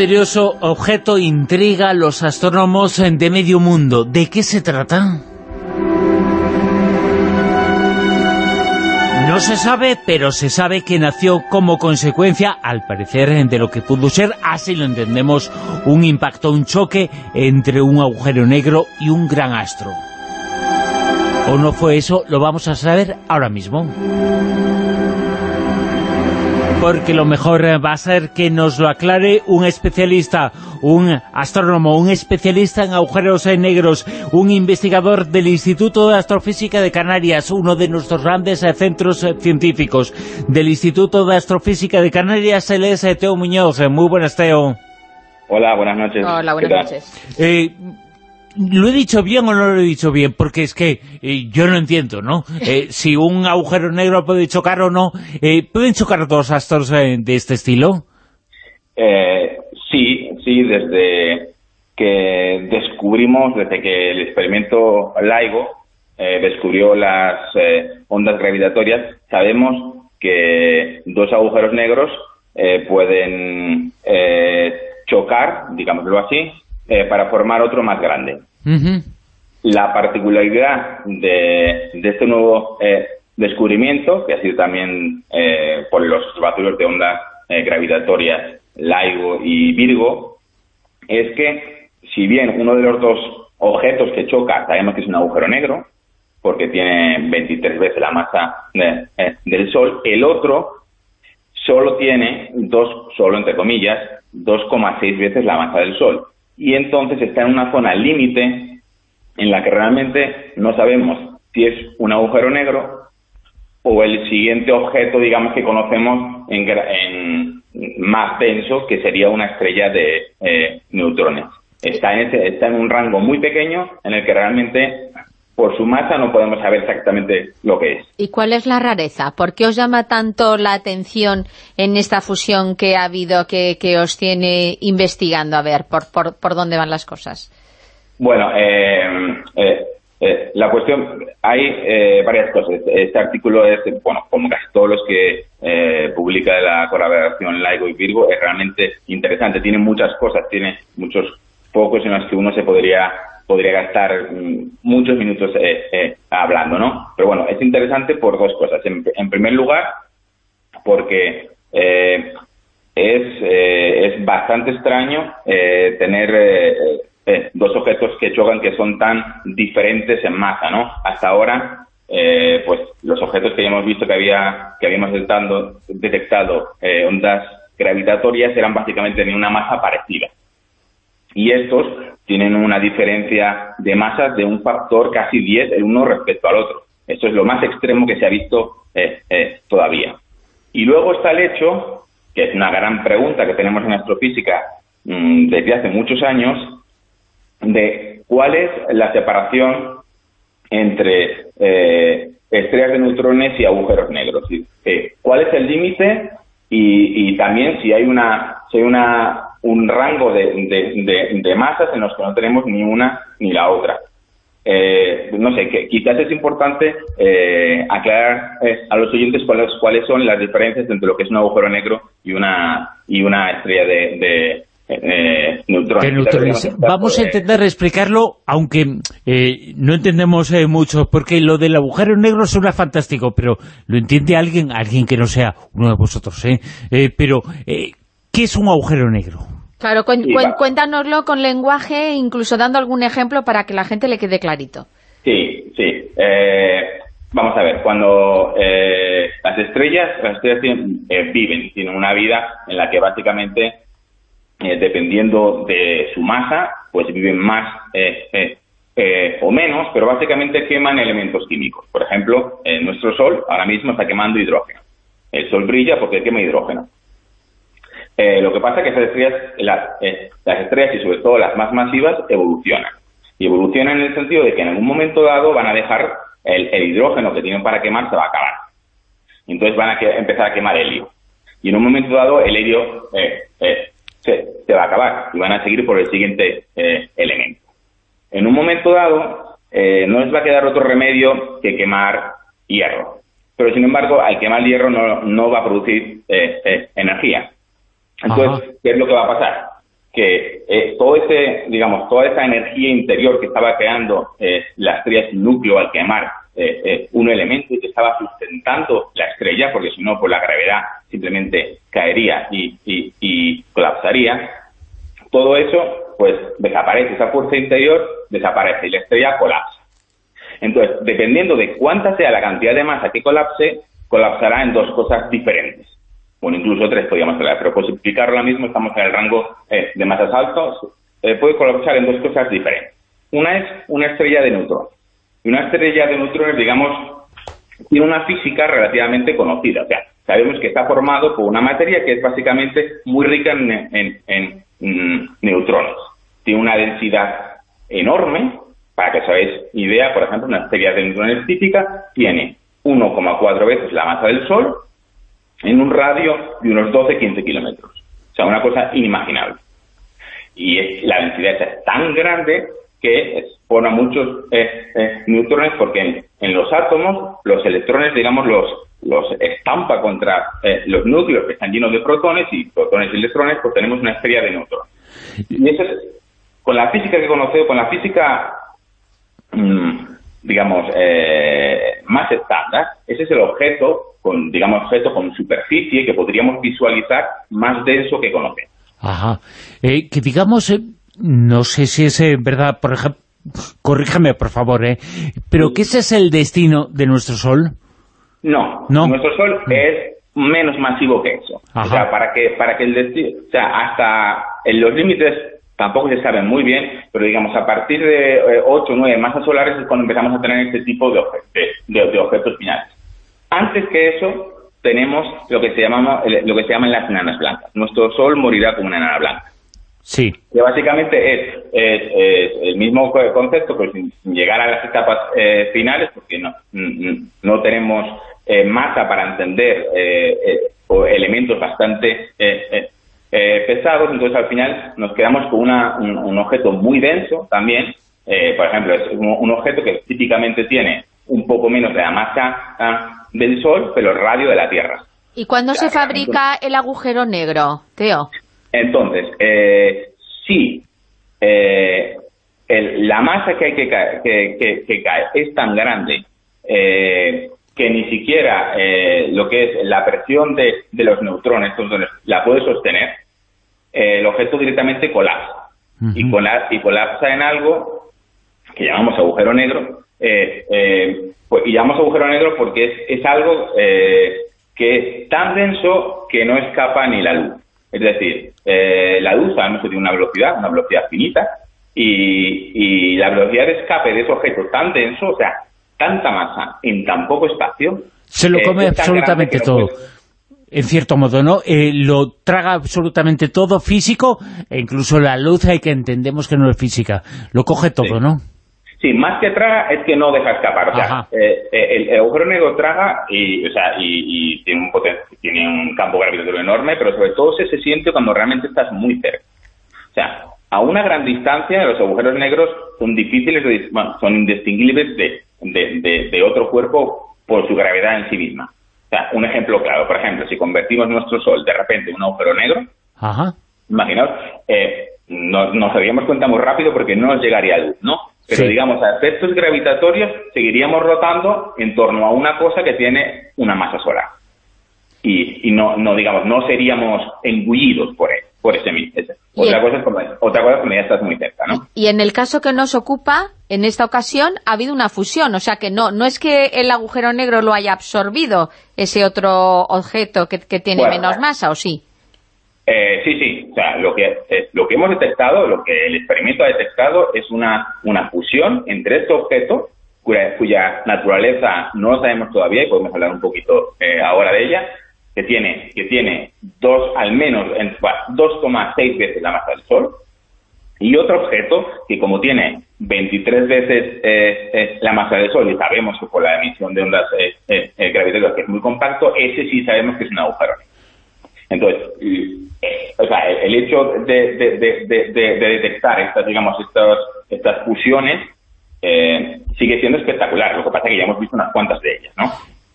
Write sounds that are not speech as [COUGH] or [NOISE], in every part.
misterioso objeto intriga a los astrónomos de medio mundo. ¿De qué se trata? No se sabe, pero se sabe que nació como consecuencia, al parecer, de lo que pudo ser, así lo entendemos, un impacto, un choque entre un agujero negro y un gran astro. ¿O no fue eso? Lo vamos a saber ahora mismo porque lo mejor eh, va a ser que nos lo aclare un especialista, un astrónomo, un especialista en agujeros eh, negros, un investigador del Instituto de Astrofísica de Canarias, uno de nuestros grandes eh, centros científicos del Instituto de Astrofísica de Canarias, él es Teo Muñoz. Muy buenas, Teo. Hola, buenas noches. Hola, buenas noches. ¿Lo he dicho bien o no lo he dicho bien? Porque es que eh, yo no entiendo, ¿no? [LAUGHS] Eh, si un agujero negro puede chocar o no, eh, ¿pueden chocar dos astros de este estilo? sí, sí, desde que descubrimos, desde que el experimento LIGO descubrió las ondas gravitatorias, sabemos que dos agujeros negros pueden chocar, digámoslo así, eh, para formar otro más grande. La particularidad de, este nuevo eh, descubrimiento, que ha sido también eh, por los observatorios de ondas gravitatorias LIGO y Virgo, es que si bien uno de los dos objetos que choca sabemos que es un agujero negro, porque tiene 23 veces la masa del Sol, el otro solo tiene dos, solo entre comillas, 2,6 veces la masa del Sol y entonces está en una zona límite en la que realmente no sabemos si es un agujero negro o el siguiente objeto, digamos, que conocemos en, más denso, que sería una estrella de eh, neutrones. Está en, ese, está en un rango muy pequeño en el que realmente por su masa no podemos saber exactamente lo que es. ¿Y cuál es la rareza? ¿Por qué os llama tanto la atención en esta fusión que ha habido que, os tiene investigando? A ver, ¿por, por, dónde van las cosas? Bueno, eh, eh, eh, la cuestión, hay varias cosas. Este artículo es, bueno, como casi todos los que publica la colaboración LIGO y Virgo, es realmente interesante. Tiene muchas cosas, tiene muchos focos en los que uno se podría podría gastar mm, muchos minutos eh, eh, hablando, ¿no? Pero bueno, es interesante por dos cosas. En, primer lugar, porque eh, es, es bastante extraño tener dos objetos que chocan que son tan diferentes en masa, ¿no? Hasta ahora, pues los objetos que habíamos visto que había que habíamos detectado, detectado ondas gravitatorias eran básicamente de una masa parecida. Y estos tienen una diferencia de masas de un factor casi 10 el uno respecto al otro. Eso es lo más extremo que se ha visto eh, eh, todavía. Y luego está el hecho, que es una gran pregunta que tenemos en astrofísica mm, desde hace muchos años, de cuál es la separación entre eh, estrellas de neutrones y agujeros negros. ¿Cuál es el límite? Y, también si hay una un rango de, masas en los que no tenemos ni una ni la otra. Eh, no sé, que quizás es importante eh, aclarar eh, a los oyentes cuáles, cuáles son las diferencias entre lo que es un agujero negro y una y una estrella de, neutrones. Vamos a intentar explicarlo, aunque no entendemos mucho, porque lo del agujero negro suena fantástico, pero lo entiende alguien, alguien que no sea uno de vosotros, ¿eh? pero ¿Qué es un agujero negro? Claro, cuéntanoslo con lenguaje, incluso dando algún ejemplo para que la gente le quede clarito. Sí, sí. Eh, vamos a ver, cuando eh, las estrellas, las estrellas eh, viven, tienen una vida en la que básicamente, dependiendo de su masa, pues viven más o menos, pero básicamente queman elementos químicos. Por ejemplo, nuestro Sol ahora mismo está quemando hidrógeno. El Sol brilla porque quema hidrógeno. Eh, lo que pasa es que esas estrellas, eh, las, estrellas y sobre todo las más masivas evolucionan. Y evolucionan en el sentido de que en algún momento dado van a dejar el, hidrógeno que tienen para quemar se va a acabar. Entonces van a empezar a quemar helio. Y en un momento dado el helio eh, se, va a acabar y van a seguir por el siguiente elemento. En un momento dado no les va a quedar otro remedio que quemar hierro. Pero sin embargo, al quemar hierro no, no va a producir energía. Entonces, ¿qué es lo que va a pasar? que eh, todo ese, digamos, toda esa energía interior que estaba creando eh, la estrella sin núcleo al quemar eh, un elemento que estaba sustentando la estrella, porque si no, por la gravedad simplemente caería y, y colapsaría, todo eso, pues desaparece, esa fuerza interior desaparece y la estrella colapsa. Entonces, dependiendo de cuánta sea la cantidad de masa que colapse, colapsará en dos cosas diferentes bueno, incluso tres podríamos hablar, pero por simplificarlo ahora mismo estamos en el rango eh, de masas altos, eh, puede colapsar en dos cosas diferentes. Una es una estrella de neutrones. Y una estrella de neutrones, digamos, tiene una física relativamente conocida. O sea, sabemos que está formado por una materia que es básicamente muy rica en, mm, neutrones. Tiene una densidad enorme, para que os hagáis idea, por ejemplo, una estrella de neutrones típica tiene 1,4 veces la masa del Sol en un radio de unos 12-15 kilómetros. O sea, una cosa inimaginable. Y la densidad es tan grande que pone a muchos eh, eh, neutrones porque en, los átomos los electrones, digamos, los, los estampa contra eh, los núcleos que están llenos de protones y protones y electrones, pues tenemos una estrella de neutrones. Y eso con la física que conocemos, con la física, mm, digamos, más estándar, ese es el objeto con, digamos, objetos con superficie que podríamos visualizar más denso que conocemos. Ajá. Eh, que digamos, eh, no sé si es eh, verdad, por ejemplo, [LAUGHS] corríjame por favor, ¿eh? pero ¿qué ese es el destino de nuestro Sol? No, ¿No? nuestro Sol mm. es menos masivo que eso. O sea, para que, para que el destino, o sea, hasta en los límites tampoco se saben muy bien, pero digamos, a partir de 8 o 9 masas solares es cuando empezamos a tener este tipo de, de objetos finales. Antes que eso, tenemos lo que se llama lo que se llaman las enanas blancas. Nuestro Sol morirá como una enana blanca. Sí. Que básicamente es, el mismo concepto, pero sin, llegar a las etapas eh, finales, porque no, no tenemos eh, masa para entender eh, elementos bastante pesados, entonces al final nos quedamos con una, un, objeto muy denso también. por ejemplo, es un, objeto que típicamente tiene un poco menos de la masa ah, del Sol, pero el radio de la Tierra. ¿Y cuándo se fabrica el agujero negro, Teo? Entonces, eh, sí, eh, la masa que hay que caer, que, cae es tan grande eh, que ni siquiera lo que es la presión de, los neutrones la puede sostener, el objeto directamente colapsa. y, y colapsa en algo que llamamos agujero negro, pues, y llamamos agujero negro porque es, es algo eh, que es tan denso que no escapa ni la luz. Es decir, eh, la luz sabemos que tiene una velocidad, una velocidad finita, y, y, la velocidad de escape de ese objeto tan denso, o sea, tanta masa en tan poco espacio... Se lo come absolutamente todo. en cierto modo, ¿no? Eh, lo traga absolutamente todo físico, e incluso la luz hay que entendemos que no es física. Lo coge todo, ¿no? Sí, más que traga es que no deja escapar. O sea, eh, eh, el, agujero negro traga y, o sea, y, tiene, un tiene un campo gravitatorio enorme, pero sobre todo se, se siente cuando realmente estás muy cerca. O sea, a una gran distancia los agujeros negros son difíciles, de, bueno, son indistinguibles de, de, de, otro cuerpo por su gravedad en sí misma. O sea, un ejemplo claro, por ejemplo, si convertimos nuestro Sol de repente en un agujero negro, imaginaos, eh, nos daríamos cuenta muy rápido porque no nos llegaría luz, ¿no? Pero digamos, a efectos gravitatorios seguiríamos rotando en torno a una cosa que tiene una masa solar. Y, no, no, digamos, no seríamos engullidos por, él, por ese, ese. Otra, cosa es otra cosa es cuando ya estás muy cerca, ¿no? Y en el caso que nos ocupa, en esta ocasión, ha habido una fusión. O sea que no no es que el agujero negro lo haya absorbido, ese otro objeto que, tiene menos masa, ¿o sí? Eh, sí, sí. O sea, lo que, eh, lo que hemos detectado, lo que el experimento ha detectado es una, una fusión entre este objeto, cuya, naturaleza no sabemos todavía, y podemos hablar un poquito eh, ahora de ella, que tiene, que tiene dos, al menos, 2,6 veces la masa del Sol, y otro objeto que como tiene 23 veces la masa del Sol, y sabemos que por la emisión de ondas gravitatorias que es muy compacto, ese sí sabemos que es un agujero negro. Entonces, o sea, el hecho de, detectar estas, digamos, estas, estas fusiones eh, sigue siendo espectacular. Lo que pasa es que ya hemos visto unas cuantas de ellas, ¿no?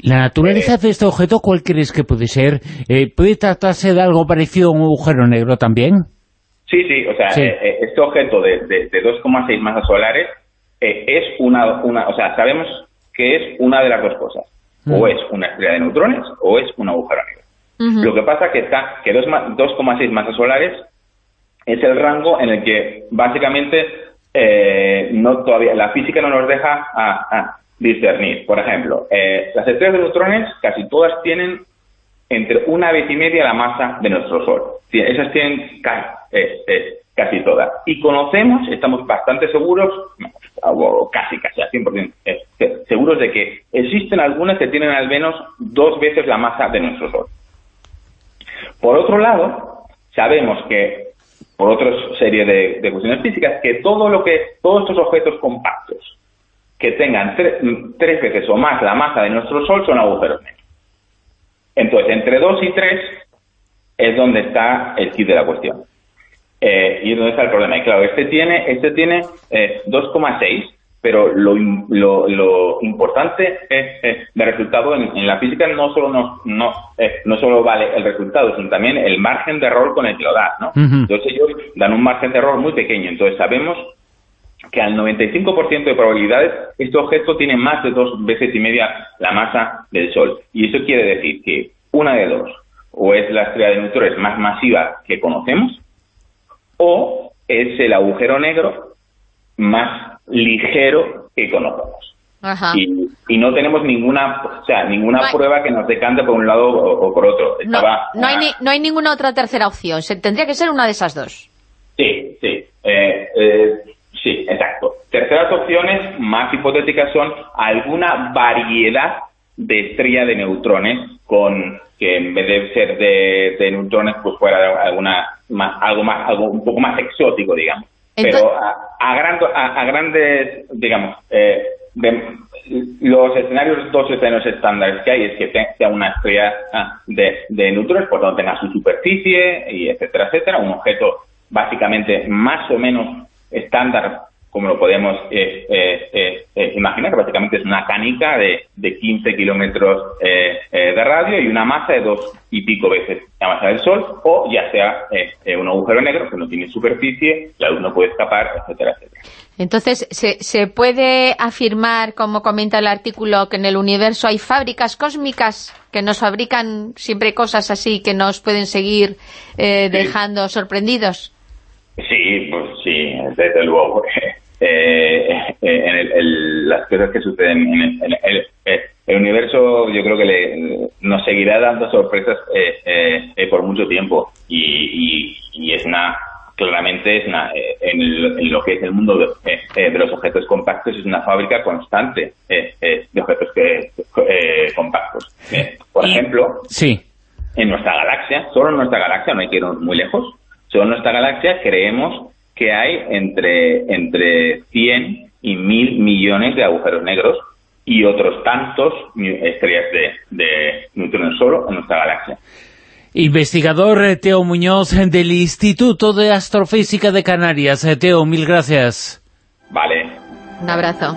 La naturaleza eh, de este objeto, ¿cuál crees que puede ser? Eh, ¿Puede tratarse de algo parecido a un agujero negro también? Sí, sí, o sea, este objeto de, de, 2,6 masas solares es una, una, o sea, sabemos que es una de las dos cosas. O es una estrella de neutrones o es un agujero negro. Lo que pasa que está que 2,6 masas solares es el rango en el que básicamente eh, no todavía la física no nos deja a, discernir. Por ejemplo, eh, las estrellas de neutrones casi todas tienen entre una vez y media la masa de nuestro Sol. Esas tienen casi, eh, casi todas. Y conocemos, estamos bastante seguros, o casi, casi al 100%, seguros de que existen algunas que tienen al menos dos veces la masa de nuestro Sol. Por otro lado, sabemos que por otra serie de, cuestiones físicas, que todo lo que, todos estos objetos compactos que tengan tres veces o más la masa de nuestro Sol son agujeros negros. Entonces, entre 2 y 3 es donde está el kit de la cuestión. Eh, y es donde está el problema. Y claro, este tiene, este tiene 2,6 eh, pero lo, lo, importante es, de resultado en, la física no solo no, no, eh, no solo vale el resultado, sino también el margen de error con el que lo da, ¿no? Entonces ellos dan un margen de error muy pequeño, entonces sabemos que al 95% de probabilidades este objeto tiene más de dos veces y media la masa del Sol. Y eso quiere decir que una de dos, o es la estrella de neutrones más masiva que conocemos, o es el agujero negro más ligero que conocemos. Y, no tenemos ninguna o sea, ninguna prueba que nos decante por un lado o, por otro. no, hay no hay ninguna otra tercera opción. Se, tendría que ser una de esas dos. Sí, sí. Eh, eh, sí, exacto. Terceras opciones más hipotéticas son alguna variedad de estrella de neutrones con que en vez de ser de, neutrones pues fuera alguna más, algo más algo un poco más exótico digamos pero a, a, grandes, digamos, eh, los escenarios, dos escenarios estándares que hay es que sea una estrella ah, de, de neutrones, por donde tenga su superficie, y etcétera, etcétera, un objeto básicamente más o menos estándar como lo podemos eh, eh, eh, imaginar, que básicamente es una canica de, de 15 kilómetros de radio y una masa de dos y pico veces la masa del Sol, o ya sea un agujero negro que no tiene superficie, la luz no puede escapar, etcétera, etcétera. Entonces, ¿se, ¿se puede afirmar, como comenta el artículo, que en el universo hay fábricas cósmicas que nos fabrican siempre cosas así que nos pueden seguir dejando sorprendidos? Sí, pues desde luego. [LAUGHS] Eh, eh, en el, las cosas que suceden en el, el, universo yo creo que le, nos seguirá dando sorpresas eh, por mucho tiempo y, y, es una claramente es una, en, lo que es el mundo de, los objetos compactos es una fábrica constante de objetos que, compactos por ejemplo sí. en nuestra galaxia solo en nuestra galaxia no hay que ir muy lejos solo en nuestra galaxia creemos que hay entre, entre 100 y 1000 millones de agujeros negros y otros tantos estrellas de, de neutrones solo en nuestra galaxia. Investigador eh, Teo Muñoz del Instituto de Astrofísica de Canarias. Eh, Teo, mil gracias. Vale. Un abrazo.